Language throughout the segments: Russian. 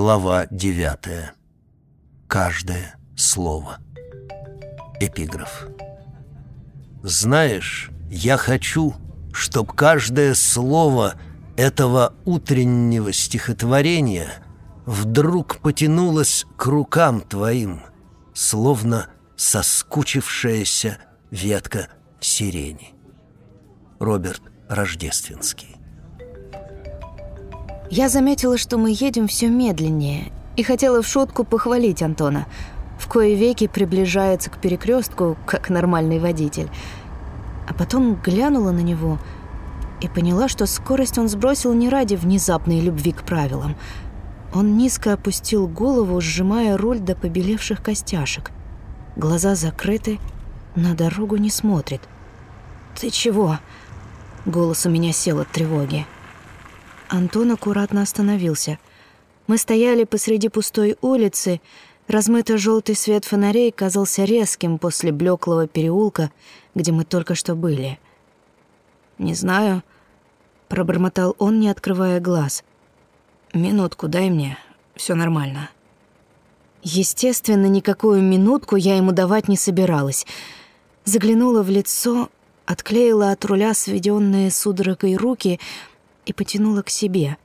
Глава девятая. Каждое слово. Эпиграф. Знаешь, я хочу, чтоб каждое слово этого утреннего стихотворения вдруг потянулось к рукам твоим, словно соскучившаяся ветка сирени. Роберт Рождественский. Я заметила, что мы едем все медленнее, и хотела в шутку похвалить Антона. В кое веки приближается к перекрестку, как нормальный водитель. А потом глянула на него и поняла, что скорость он сбросил не ради внезапной любви к правилам. Он низко опустил голову, сжимая руль до побелевших костяшек. Глаза закрыты, на дорогу не смотрит. «Ты чего?» Голос у меня сел от тревоги. Антон аккуратно остановился. Мы стояли посреди пустой улицы. Размыто-желтый свет фонарей казался резким после блеклого переулка, где мы только что были. «Не знаю», — пробормотал он, не открывая глаз. «Минутку дай мне, все нормально». Естественно, никакую минутку я ему давать не собиралась. Заглянула в лицо, отклеила от руля сведенные судорогой руки — и потянула к себе.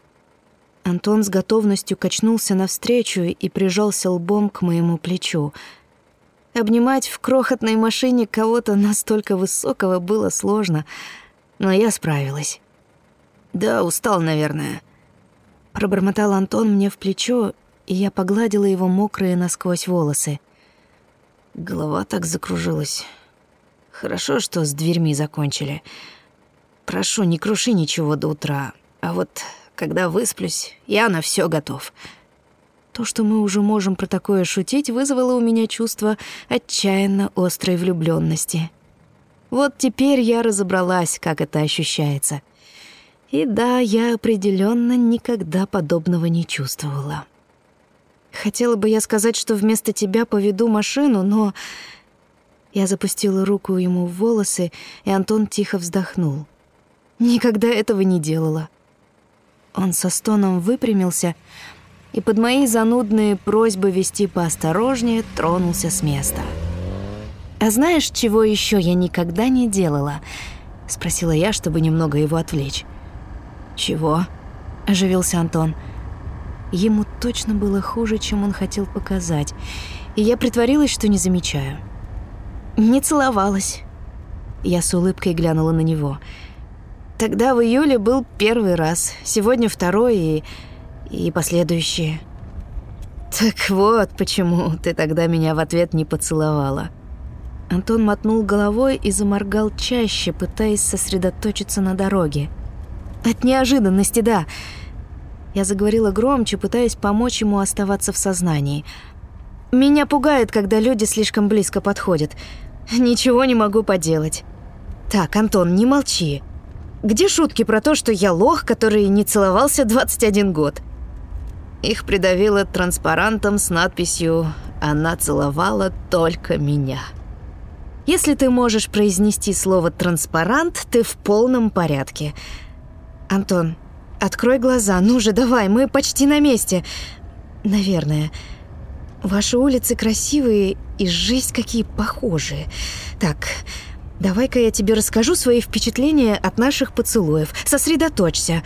Антон с готовностью качнулся навстречу и прижался лбом к моему плечу. Обнимать в крохотной машине кого-то настолько высокого было сложно, но я справилась. «Да, устал, наверное», — пробормотал Антон мне в плечо, и я погладила его мокрые насквозь волосы. Голова так закружилась. Хорошо, что с дверьми закончили. Прошу, не круши ничего до утра. А вот когда высплюсь, я на все готов. То, что мы уже можем про такое шутить, вызвало у меня чувство отчаянно острой влюбленности. Вот теперь я разобралась, как это ощущается. И да, я определенно никогда подобного не чувствовала. Хотела бы я сказать, что вместо тебя поведу машину, но... Я запустила руку ему в волосы, и Антон тихо вздохнул. Никогда этого не делала. Он со стоном выпрямился и под мои занудные просьбы вести поосторожнее тронулся с места. «А знаешь, чего еще я никогда не делала?» — спросила я, чтобы немного его отвлечь. «Чего?» — оживился Антон. Ему точно было хуже, чем он хотел показать, и я притворилась, что не замечаю. «Не целовалась». Я с улыбкой глянула на него — Тогда в июле был первый раз, сегодня второй и, и последующие. Так вот, почему ты тогда меня в ответ не поцеловала. Антон мотнул головой и заморгал чаще, пытаясь сосредоточиться на дороге. От неожиданности, да. Я заговорила громче, пытаясь помочь ему оставаться в сознании. Меня пугает, когда люди слишком близко подходят. Ничего не могу поделать. Так, Антон, не молчи. Где шутки про то, что я лох, который не целовался 21 год? Их придавило транспарантом с надписью «Она целовала только меня». Если ты можешь произнести слово «транспарант», ты в полном порядке. Антон, открой глаза. Ну же, давай, мы почти на месте. Наверное. Ваши улицы красивые и жизнь какие похожие. Так, Давай-ка я тебе расскажу свои впечатления от наших поцелуев. Сосредоточься.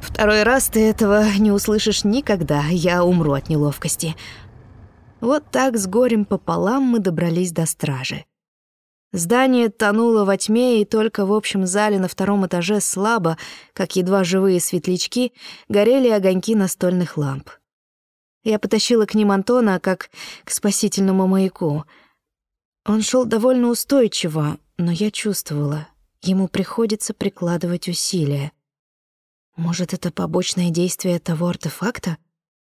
Второй раз ты этого не услышишь никогда. Я умру от неловкости. Вот так с горем пополам мы добрались до стражи. Здание тонуло во тьме, и только в общем зале на втором этаже слабо, как едва живые светлячки, горели огоньки настольных ламп. Я потащила к ним Антона, как к спасительному маяку. Он шел довольно устойчиво, но я чувствовала, ему приходится прикладывать усилия. Может, это побочное действие того артефакта?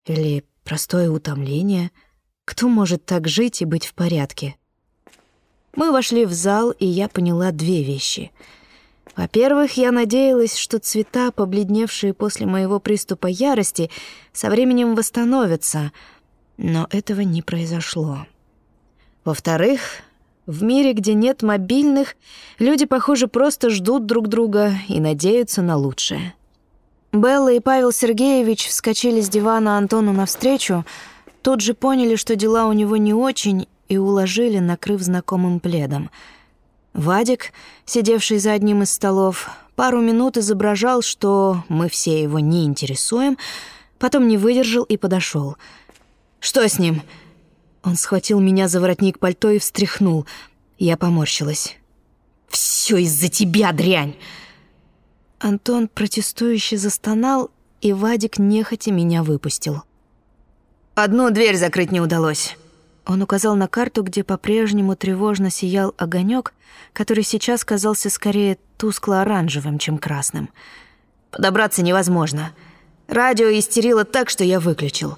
Или простое утомление? Кто может так жить и быть в порядке? Мы вошли в зал, и я поняла две вещи. Во-первых, я надеялась, что цвета, побледневшие после моего приступа ярости, со временем восстановятся, но этого не произошло. Во-вторых, в мире, где нет мобильных, люди, похоже, просто ждут друг друга и надеются на лучшее. Белла и Павел Сергеевич вскочили с дивана Антону навстречу, тут же поняли, что дела у него не очень, и уложили, накрыв знакомым пледом. Вадик, сидевший за одним из столов, пару минут изображал, что мы все его не интересуем, потом не выдержал и подошел. «Что с ним?» Он схватил меня за воротник пальто и встряхнул. Я поморщилась. «Все из-за тебя, дрянь!» Антон протестующе застонал, и Вадик нехотя меня выпустил. «Одну дверь закрыть не удалось». Он указал на карту, где по-прежнему тревожно сиял огонек, который сейчас казался скорее тускло-оранжевым, чем красным. «Подобраться невозможно. Радио истерило так, что я выключил».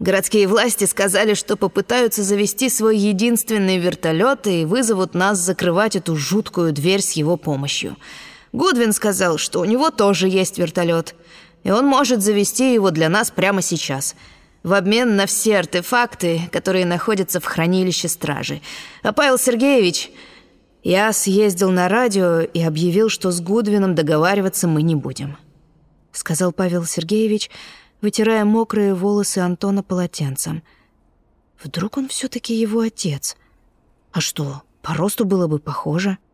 Городские власти сказали, что попытаются завести свой единственный вертолет и вызовут нас закрывать эту жуткую дверь с его помощью. Гудвин сказал, что у него тоже есть вертолет, и он может завести его для нас прямо сейчас, в обмен на все артефакты, которые находятся в хранилище стражи. А Павел Сергеевич... Я съездил на радио и объявил, что с Гудвином договариваться мы не будем. Сказал Павел Сергеевич, вытирая мокрые волосы Антона полотенцем. Вдруг он все таки его отец? А что, по росту было бы похоже? —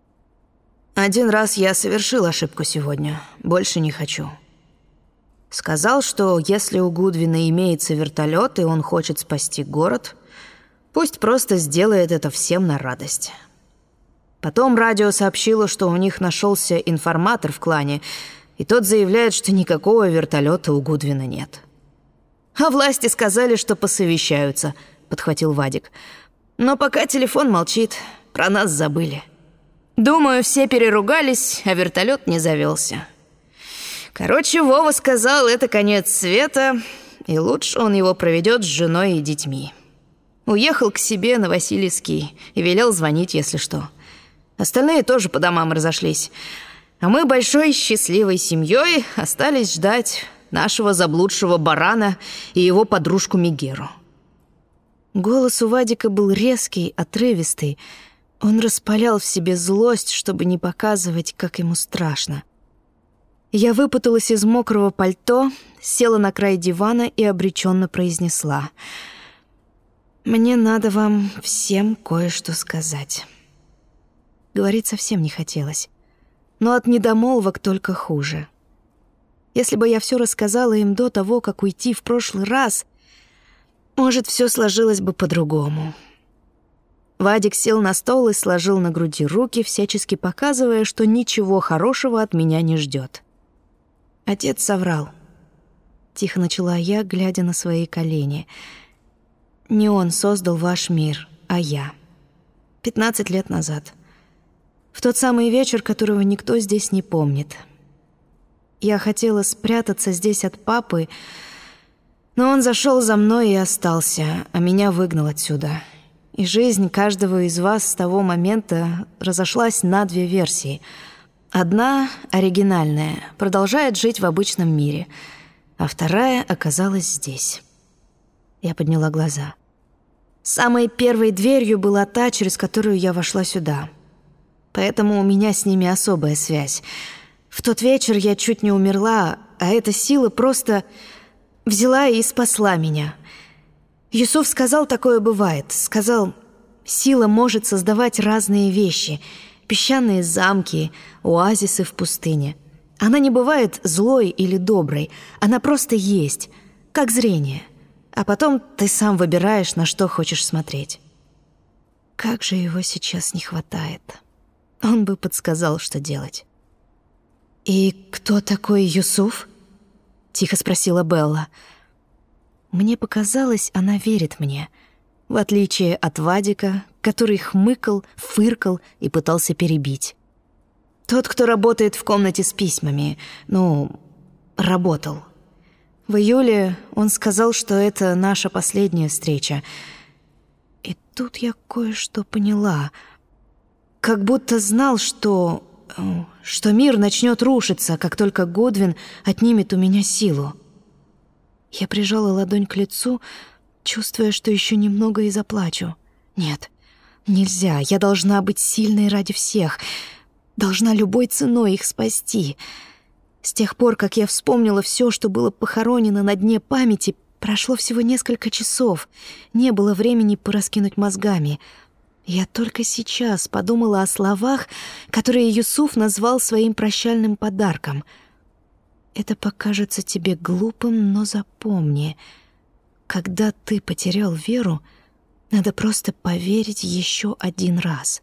один раз я совершил ошибку сегодня. Больше не хочу. Сказал, что если у Гудвина имеется вертолет и он хочет спасти город, пусть просто сделает это всем на радость. Потом радио сообщило, что у них нашелся информатор в клане, и тот заявляет, что никакого вертолета у Гудвина нет. «А власти сказали, что посовещаются», — подхватил Вадик. «Но пока телефон молчит, про нас забыли». Думаю, все переругались, а вертолет не завелся. Короче, Вова сказал, это конец света, и лучше он его проведет с женой и детьми. Уехал к себе на Васильевский и велел звонить, если что. Остальные тоже по домам разошлись. А мы большой счастливой семьей остались ждать нашего заблудшего барана и его подружку Мигеру. Голос у Вадика был резкий, отрывистый, он распалял в себе злость, чтобы не показывать, как ему страшно. Я выпуталась из мокрого пальто, села на край дивана и обреченно произнесла. «Мне надо вам всем кое-что сказать». Говорить совсем не хотелось. Но от недомолвок только хуже. Если бы я все рассказала им до того, как уйти в прошлый раз, может, все сложилось бы по-другому. Вадик сел на стол и сложил на груди руки, всячески показывая, что ничего хорошего от меня не ждет. Отец соврал. Тихо начала я, глядя на свои колени. Не он создал ваш мир, а я. Пятнадцать лет назад. В тот самый вечер, которого никто здесь не помнит. Я хотела спрятаться здесь от папы, но он зашел за мной и остался, а меня выгнал отсюда — и жизнь каждого из вас с того момента разошлась на две версии. Одна, оригинальная, продолжает жить в обычном мире, а вторая оказалась здесь. Я подняла глаза. Самой первой дверью была та, через которую я вошла сюда. Поэтому у меня с ними особая связь. В тот вечер я чуть не умерла, а эта сила просто взяла и спасла меня — Юсуф сказал, такое бывает. Сказал, сила может создавать разные вещи. Песчаные замки, оазисы в пустыне. Она не бывает злой или доброй. Она просто есть, как зрение. А потом ты сам выбираешь, на что хочешь смотреть. Как же его сейчас не хватает. Он бы подсказал, что делать. «И кто такой Юсуф?» — тихо спросила Белла. Мне показалось, она верит мне, в отличие от Вадика, который хмыкал, фыркал и пытался перебить. Тот, кто работает в комнате с письмами, ну, работал. В июле он сказал, что это наша последняя встреча. И тут я кое-что поняла. Как будто знал, что... что мир начнет рушиться, как только Годвин отнимет у меня силу. Я прижала ладонь к лицу, чувствуя, что еще немного и заплачу. Нет, нельзя, я должна быть сильной ради всех, должна любой ценой их спасти. С тех пор, как я вспомнила все, что было похоронено на дне памяти, прошло всего несколько часов. Не было времени пораскинуть мозгами. Я только сейчас подумала о словах, которые Юсуф назвал своим прощальным подарком. «Это покажется тебе глупым, но запомни, когда ты потерял веру, надо просто поверить еще один раз».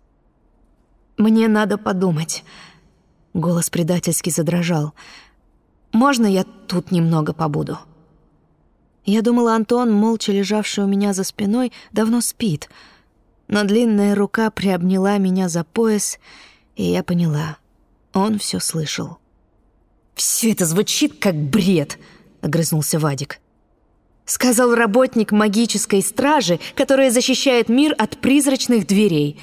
«Мне надо подумать». Голос предательски задрожал. «Можно я тут немного побуду?» Я думала, Антон, молча лежавший у меня за спиной, давно спит. Но длинная рука приобняла меня за пояс, и я поняла. Он все слышал. «Все это звучит как бред», — огрызнулся Вадик. Сказал работник магической стражи, которая защищает мир от призрачных дверей.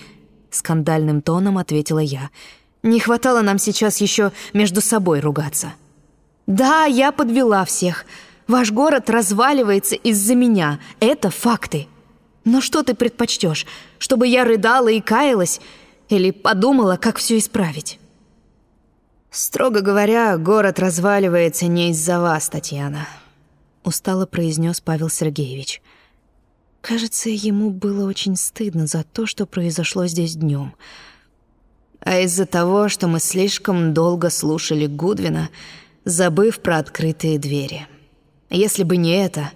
Скандальным тоном ответила я. Не хватало нам сейчас еще между собой ругаться. Да, я подвела всех. Ваш город разваливается из-за меня. Это факты. Но что ты предпочтешь? Чтобы я рыдала и каялась? Или подумала, как все исправить? Строго говоря, город разваливается не из-за вас, Татьяна. Устало произнес Павел Сергеевич. Кажется, ему было очень стыдно за то, что произошло здесь днем а из-за того, что мы слишком долго слушали Гудвина, забыв про открытые двери. Если бы не это...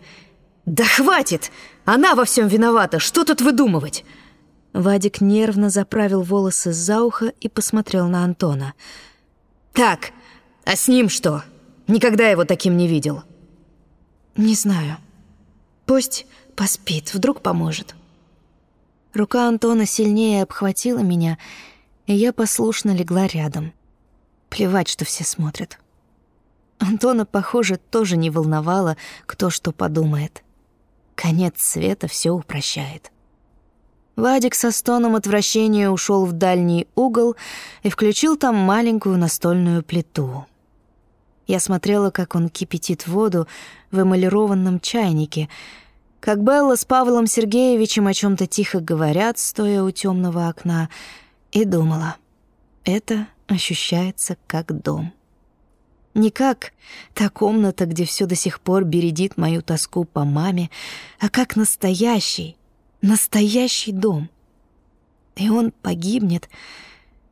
«Да хватит! Она во всем виновата! Что тут выдумывать?» Вадик нервно заправил волосы за ухо и посмотрел на Антона. «Так, а с ним что? Никогда его таким не видел». «Не знаю. Пусть поспит, вдруг поможет». Рука Антона сильнее обхватила меня, и я послушно легла рядом. Плевать, что все смотрят. Антона, похоже, тоже не волновало, кто что подумает. Конец света все упрощает. Вадик со стоном отвращения ушел в дальний угол и включил там маленькую настольную плиту. Я смотрела, как он кипятит воду в эмалированном чайнике, как Белла с Павлом Сергеевичем о чем то тихо говорят, стоя у темного окна — и думала, это ощущается как дом. Не как та комната, где все до сих пор бередит мою тоску по маме, а как настоящий, настоящий дом. И он погибнет,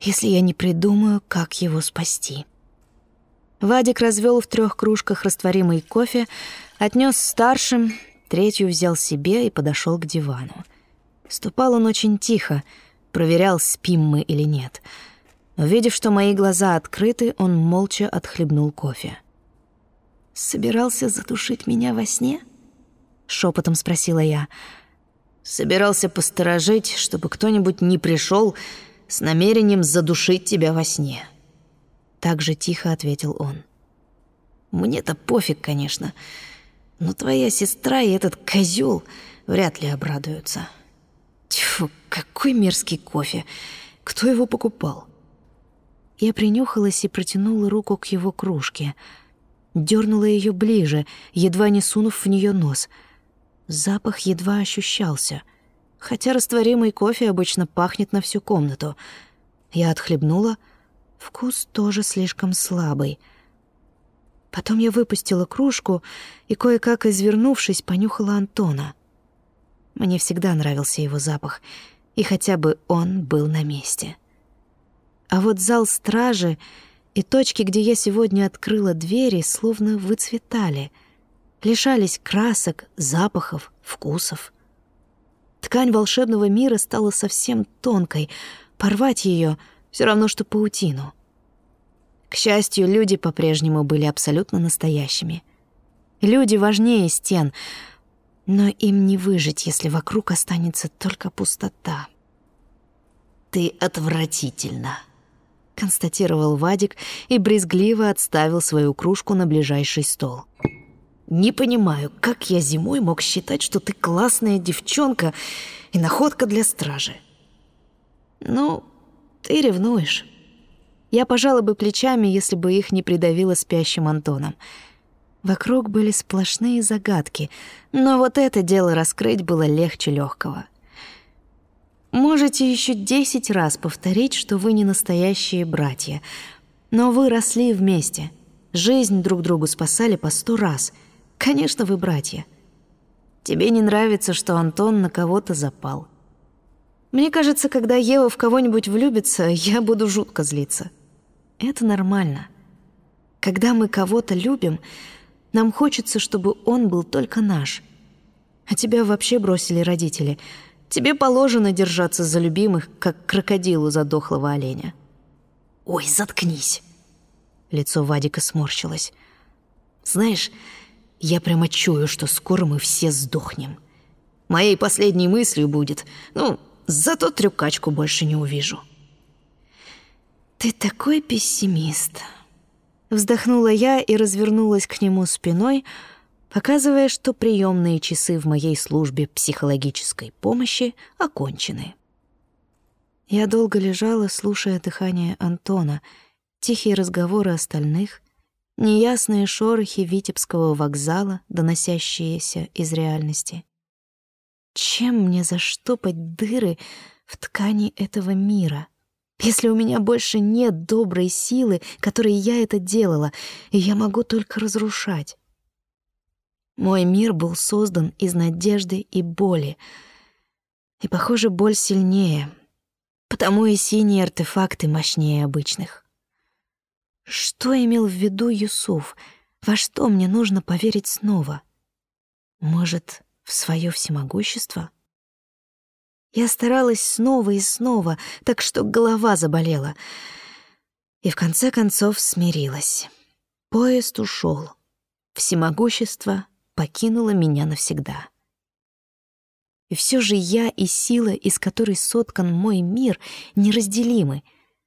если я не придумаю, как его спасти. Вадик развел в трех кружках растворимый кофе, отнес старшим, третью взял себе и подошел к дивану. Ступал он очень тихо, проверял, спим мы или нет. Увидев, что мои глаза открыты, он молча отхлебнул кофе. «Собирался затушить меня во сне?» — шепотом спросила я. «Собирался посторожить, чтобы кто-нибудь не пришел с намерением задушить тебя во сне». Так же тихо ответил он. «Мне-то пофиг, конечно, но твоя сестра и этот козел вряд ли обрадуются». Тьфу, какой мерзкий кофе. Кто его покупал? Я принюхалась и протянула руку к его кружке. Дернула ее ближе, едва не сунув в нее нос. Запах едва ощущался, хотя растворимый кофе обычно пахнет на всю комнату. Я отхлебнула. Вкус тоже слишком слабый. Потом я выпустила кружку и, кое-как извернувшись, понюхала Антона — мне всегда нравился его запах, и хотя бы он был на месте. А вот зал стражи и точки, где я сегодня открыла двери, словно выцветали, лишались красок, запахов, вкусов. Ткань волшебного мира стала совсем тонкой, порвать ее все равно, что паутину. К счастью, люди по-прежнему были абсолютно настоящими. Люди важнее стен — но им не выжить, если вокруг останется только пустота. «Ты отвратительно», — констатировал Вадик и брезгливо отставил свою кружку на ближайший стол. «Не понимаю, как я зимой мог считать, что ты классная девчонка и находка для стражи?» «Ну, ты ревнуешь. Я пожала бы плечами, если бы их не придавило спящим Антоном». Вокруг были сплошные загадки, но вот это дело раскрыть было легче легкого. Можете еще десять раз повторить, что вы не настоящие братья, но вы росли вместе. Жизнь друг другу спасали по сто раз. Конечно, вы братья. Тебе не нравится, что Антон на кого-то запал. Мне кажется, когда Ева в кого-нибудь влюбится, я буду жутко злиться. Это нормально. Когда мы кого-то любим, нам хочется, чтобы он был только наш. А тебя вообще бросили родители. Тебе положено держаться за любимых, как крокодилу за дохлого оленя. «Ой, заткнись!» Лицо Вадика сморщилось. «Знаешь, я прямо чую, что скоро мы все сдохнем. Моей последней мыслью будет, ну, зато трюкачку больше не увижу». «Ты такой пессимист!» Вздохнула я и развернулась к нему спиной, показывая, что приемные часы в моей службе психологической помощи окончены. Я долго лежала, слушая дыхание Антона, тихие разговоры остальных, неясные шорохи Витебского вокзала, доносящиеся из реальности. Чем мне заштопать дыры в ткани этого мира? Если у меня больше нет доброй силы, которой я это делала, и я могу только разрушать. Мой мир был создан из надежды и боли. И, похоже, боль сильнее, потому и синие артефакты мощнее обычных. Что имел в виду Юсуф? Во что мне нужно поверить снова? Может, в свое всемогущество? — я старалась снова и снова, так что голова заболела. И в конце концов смирилась. Поезд ушел. Всемогущество покинуло меня навсегда. И все же я и сила, из которой соткан мой мир, неразделимы,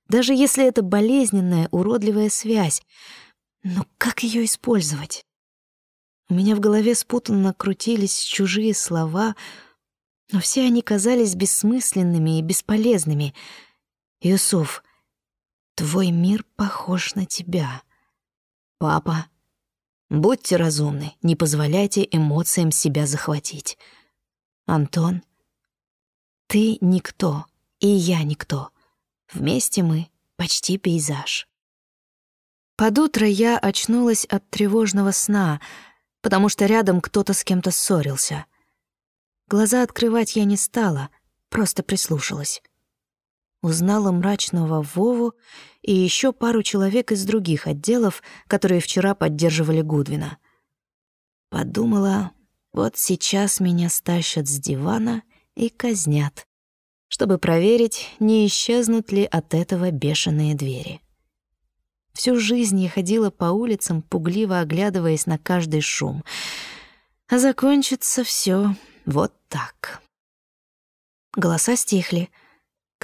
даже если это болезненная, уродливая связь. Но как ее использовать? У меня в голове спутанно крутились чужие слова — но все они казались бессмысленными и бесполезными. «Юсуф, твой мир похож на тебя. Папа, будьте разумны, не позволяйте эмоциям себя захватить. Антон, ты никто, и я никто. Вместе мы почти пейзаж». Под утро я очнулась от тревожного сна, потому что рядом кто-то с кем-то ссорился — Глаза открывать я не стала, просто прислушалась. Узнала мрачного Вову и еще пару человек из других отделов, которые вчера поддерживали Гудвина. Подумала, вот сейчас меня стащат с дивана и казнят, чтобы проверить, не исчезнут ли от этого бешеные двери. Всю жизнь я ходила по улицам, пугливо оглядываясь на каждый шум. А закончится все вот так. Голоса стихли.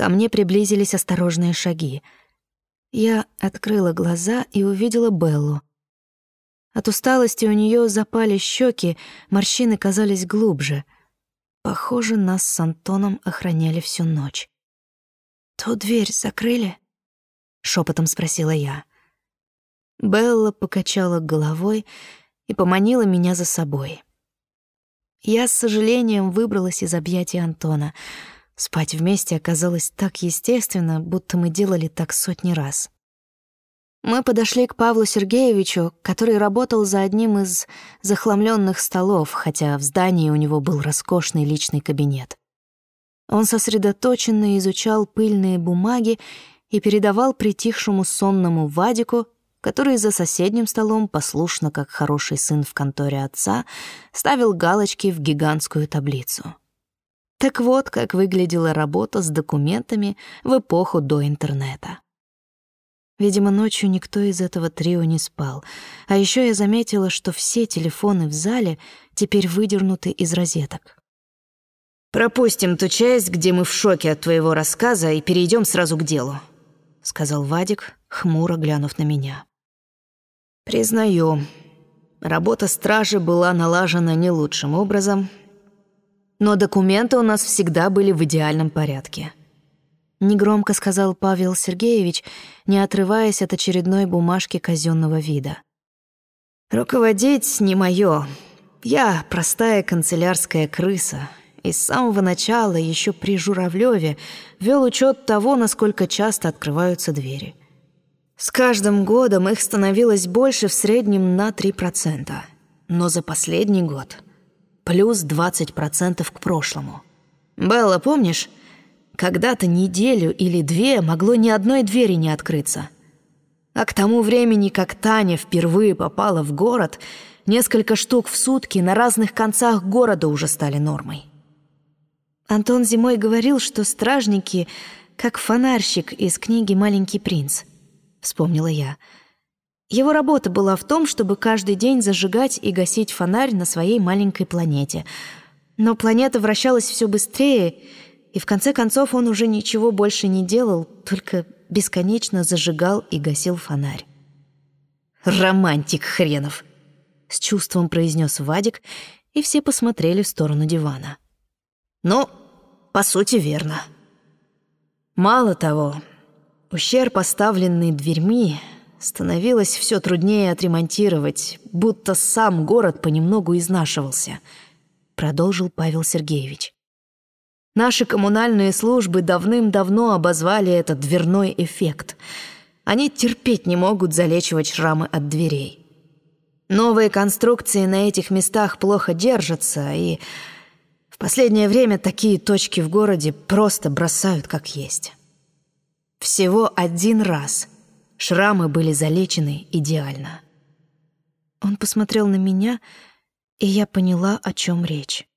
Ко мне приблизились осторожные шаги. Я открыла глаза и увидела Беллу. От усталости у нее запали щеки, морщины казались глубже. Похоже, нас с Антоном охраняли всю ночь. «Ту дверь закрыли?» — шепотом спросила я. Белла покачала головой и поманила меня за собой. Я с сожалением выбралась из объятий Антона. Спать вместе оказалось так естественно, будто мы делали так сотни раз. Мы подошли к Павлу Сергеевичу, который работал за одним из захламленных столов, хотя в здании у него был роскошный личный кабинет. Он сосредоточенно изучал пыльные бумаги и передавал притихшему сонному Вадику который за соседним столом, послушно, как хороший сын в конторе отца, ставил галочки в гигантскую таблицу. Так вот, как выглядела работа с документами в эпоху до интернета. Видимо, ночью никто из этого трио не спал. А еще я заметила, что все телефоны в зале теперь выдернуты из розеток. «Пропустим ту часть, где мы в шоке от твоего рассказа, и перейдем сразу к делу», — сказал Вадик, хмуро глянув на меня. Признаю, работа стражи была налажена не лучшим образом, но документы у нас всегда были в идеальном порядке. Негромко сказал Павел Сергеевич, не отрываясь от очередной бумажки казенного вида. «Руководить не мое. Я простая канцелярская крыса, и с самого начала, еще при Журавлеве, вел учет того, насколько часто открываются двери. С каждым годом их становилось больше в среднем на 3%. Но за последний год плюс 20% к прошлому. Белла, помнишь, когда-то неделю или две могло ни одной двери не открыться. А к тому времени, как Таня впервые попала в город, несколько штук в сутки на разных концах города уже стали нормой. Антон зимой говорил, что стражники как фонарщик из книги «Маленький принц», — вспомнила я. Его работа была в том, чтобы каждый день зажигать и гасить фонарь на своей маленькой планете. Но планета вращалась все быстрее, и в конце концов он уже ничего больше не делал, только бесконечно зажигал и гасил фонарь. «Романтик хренов!» — с чувством произнес Вадик, и все посмотрели в сторону дивана. «Ну, по сути, верно». Мало того, ущерб, поставленный дверьми, становилось все труднее отремонтировать, будто сам город понемногу изнашивался, продолжил Павел Сергеевич. Наши коммунальные службы давным-давно обозвали это дверной эффект. Они терпеть не могут залечивать шрамы от дверей. Новые конструкции на этих местах плохо держатся, и в последнее время такие точки в городе просто бросают как есть. Всего один раз шрамы были залечены идеально. Он посмотрел на меня, и я поняла, о чем речь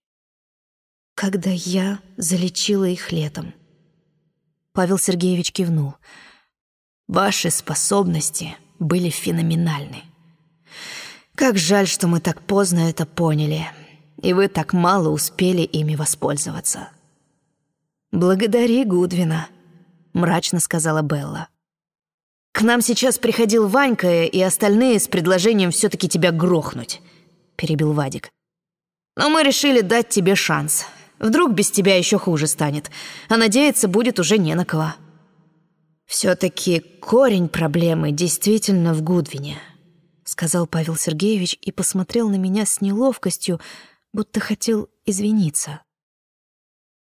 когда я залечила их летом. Павел Сергеевич кивнул. Ваши способности были феноменальны. Как жаль, что мы так поздно это поняли, и вы так мало успели ими воспользоваться. Благодари Гудвина, мрачно сказала Белла. К нам сейчас приходил Ванька и остальные с предложением все-таки тебя грохнуть, перебил Вадик. Но мы решили дать тебе шанс. Вдруг без тебя еще хуже станет, а надеяться будет уже не на кого. Все-таки корень проблемы действительно в Гудвине, сказал Павел Сергеевич и посмотрел на меня с неловкостью, будто хотел извиниться.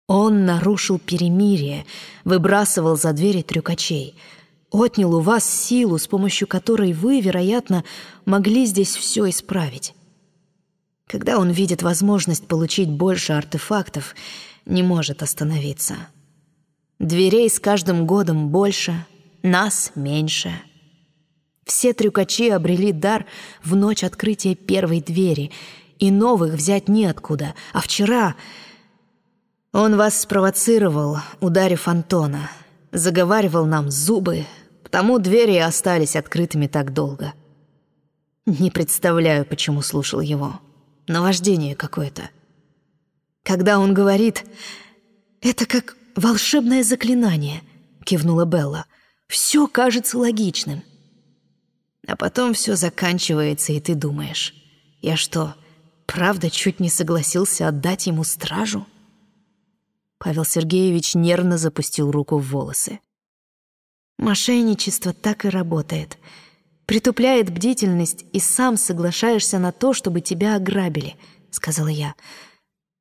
Он нарушил перемирие, выбрасывал за двери трюкачей, отнял у вас силу, с помощью которой вы, вероятно, могли здесь все исправить. Когда он видит возможность получить больше артефактов, не может остановиться. Дверей с каждым годом больше, нас меньше. Все трюкачи обрели дар в ночь открытия первой двери, и новых взять неоткуда. А вчера он вас спровоцировал, ударив Антона, заговаривал нам зубы, потому двери и остались открытыми так долго. Не представляю, почему слушал его наваждение какое-то. Когда он говорит «Это как волшебное заклинание», — кивнула Белла. «Все кажется логичным». А потом все заканчивается, и ты думаешь, я что, правда чуть не согласился отдать ему стражу? Павел Сергеевич нервно запустил руку в волосы. Мошенничество так и работает — притупляет бдительность, и сам соглашаешься на то, чтобы тебя ограбили», — сказала я.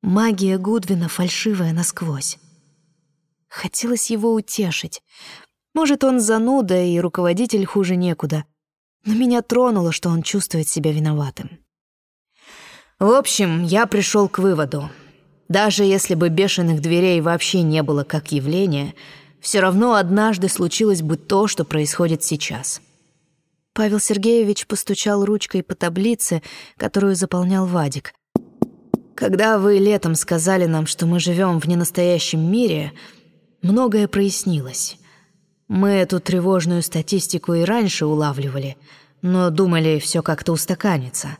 «Магия Гудвина фальшивая насквозь». Хотелось его утешить. Может, он зануда и руководитель хуже некуда. Но меня тронуло, что он чувствует себя виноватым. В общем, я пришел к выводу. Даже если бы бешеных дверей вообще не было как явления, все равно однажды случилось бы то, что происходит сейчас — Павел Сергеевич постучал ручкой по таблице, которую заполнял Вадик. «Когда вы летом сказали нам, что мы живем в ненастоящем мире, многое прояснилось. Мы эту тревожную статистику и раньше улавливали, но думали, все как-то устаканится.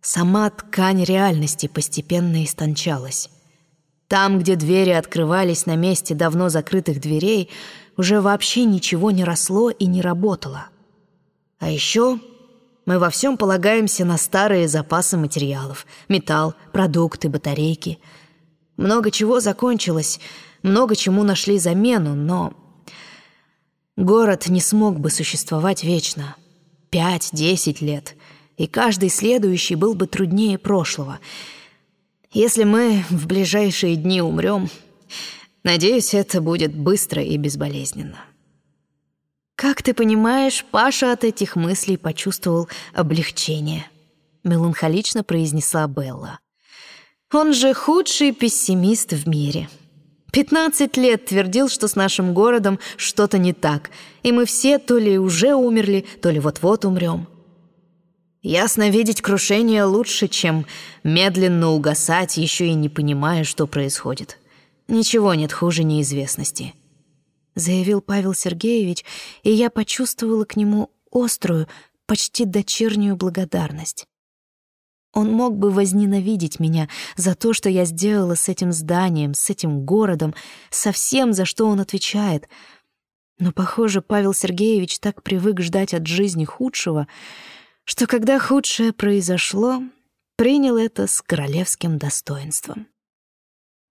Сама ткань реальности постепенно истончалась. Там, где двери открывались на месте давно закрытых дверей, уже вообще ничего не росло и не работало. А еще мы во всем полагаемся на старые запасы материалов. Металл, продукты, батарейки. Много чего закончилось, много чему нашли замену, но... Город не смог бы существовать вечно. Пять-десять лет. И каждый следующий был бы труднее прошлого. Если мы в ближайшие дни умрем, надеюсь, это будет быстро и безболезненно. Как ты понимаешь, Паша от этих мыслей почувствовал облегчение. Меланхолично произнесла Белла. Он же худший пессимист в мире. Пятнадцать лет твердил, что с нашим городом что-то не так, и мы все то ли уже умерли, то ли вот-вот умрем. Ясно видеть крушение лучше, чем медленно угасать, еще и не понимая, что происходит. Ничего нет хуже неизвестности. Заявил Павел Сергеевич, и я почувствовала к нему острую, почти дочернюю благодарность. Он мог бы возненавидеть меня за то, что я сделала с этим зданием, с этим городом, со всем, за что он отвечает. Но, похоже, Павел Сергеевич так привык ждать от жизни худшего, что когда худшее произошло, принял это с королевским достоинством.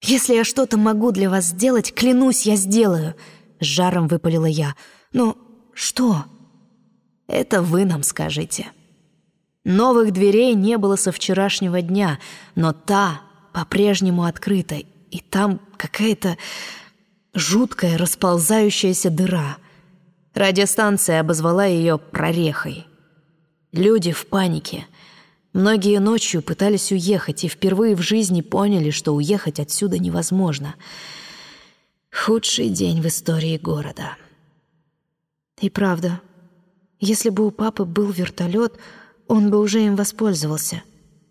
«Если я что-то могу для вас сделать, клянусь, я сделаю», — с жаром выпалила я. «Но что?» «Это вы нам скажите». Новых дверей не было со вчерашнего дня, но та по-прежнему открыта, и там какая-то жуткая расползающаяся дыра. Радиостанция обозвала ее прорехой. Люди в панике. Многие ночью пытались уехать и впервые в жизни поняли, что уехать отсюда невозможно. Худший день в истории города. И правда, если бы у папы был вертолет, он бы уже им воспользовался.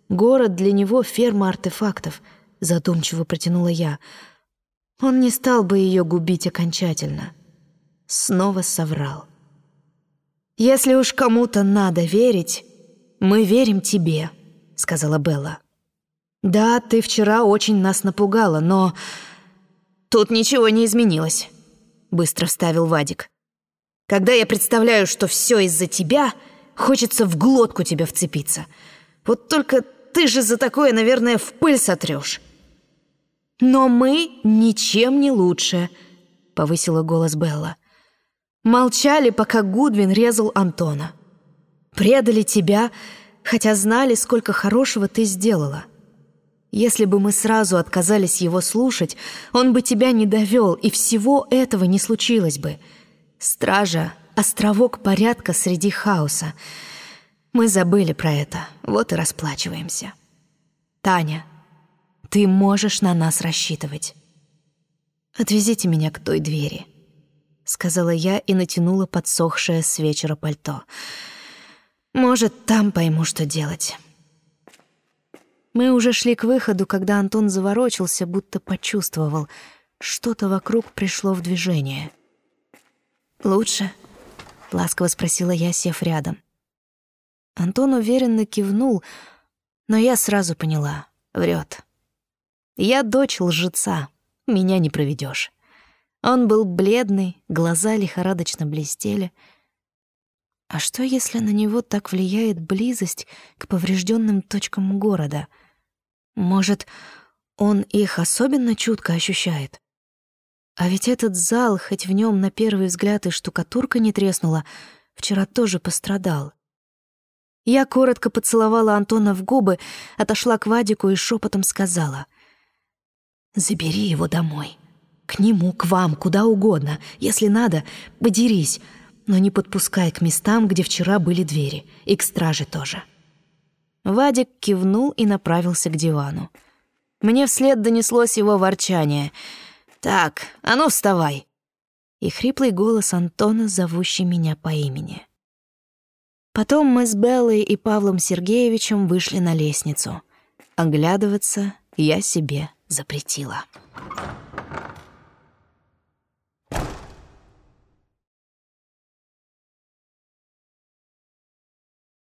Город для него — ферма артефактов, задумчиво протянула я. Он не стал бы ее губить окончательно. Снова соврал. «Если уж кому-то надо верить, мы верим тебе», — сказала Белла. «Да, ты вчера очень нас напугала, но...» «Тут ничего не изменилось», — быстро вставил Вадик. «Когда я представляю, что все из-за тебя, хочется в глотку тебя вцепиться. Вот только ты же за такое, наверное, в пыль сотрешь». «Но мы ничем не лучше», — повысила голос Белла. Молчали, пока Гудвин резал Антона. Предали тебя, хотя знали, сколько хорошего ты сделала. Если бы мы сразу отказались его слушать, он бы тебя не довел, и всего этого не случилось бы. Стража — островок порядка среди хаоса. Мы забыли про это, вот и расплачиваемся. Таня, ты можешь на нас рассчитывать. Отвезите меня к той двери сказала я и натянула подсохшее с вечера пальто. Может, там пойму, что делать. Мы уже шли к выходу, когда Антон заворочился, будто почувствовал, что-то вокруг пришло в движение. «Лучше?» — ласково спросила я, сев рядом. Антон уверенно кивнул, но я сразу поняла — врет. Я дочь лжеца, меня не проведешь. Он был бледный, глаза лихорадочно блестели. А что, если на него так влияет близость к поврежденным точкам города? Может, он их особенно чутко ощущает? А ведь этот зал, хоть в нем на первый взгляд и штукатурка не треснула, вчера тоже пострадал. Я коротко поцеловала Антона в губы, отошла к Вадику и шепотом сказала. «Забери его домой». К нему, к вам, куда угодно. Если надо, подерись, но не подпускай к местам, где вчера были двери, и к страже тоже». Вадик кивнул и направился к дивану. Мне вслед донеслось его ворчание. «Так, а ну вставай!» И хриплый голос Антона, зовущий меня по имени. Потом мы с Беллой и Павлом Сергеевичем вышли на лестницу. Оглядываться я себе запретила.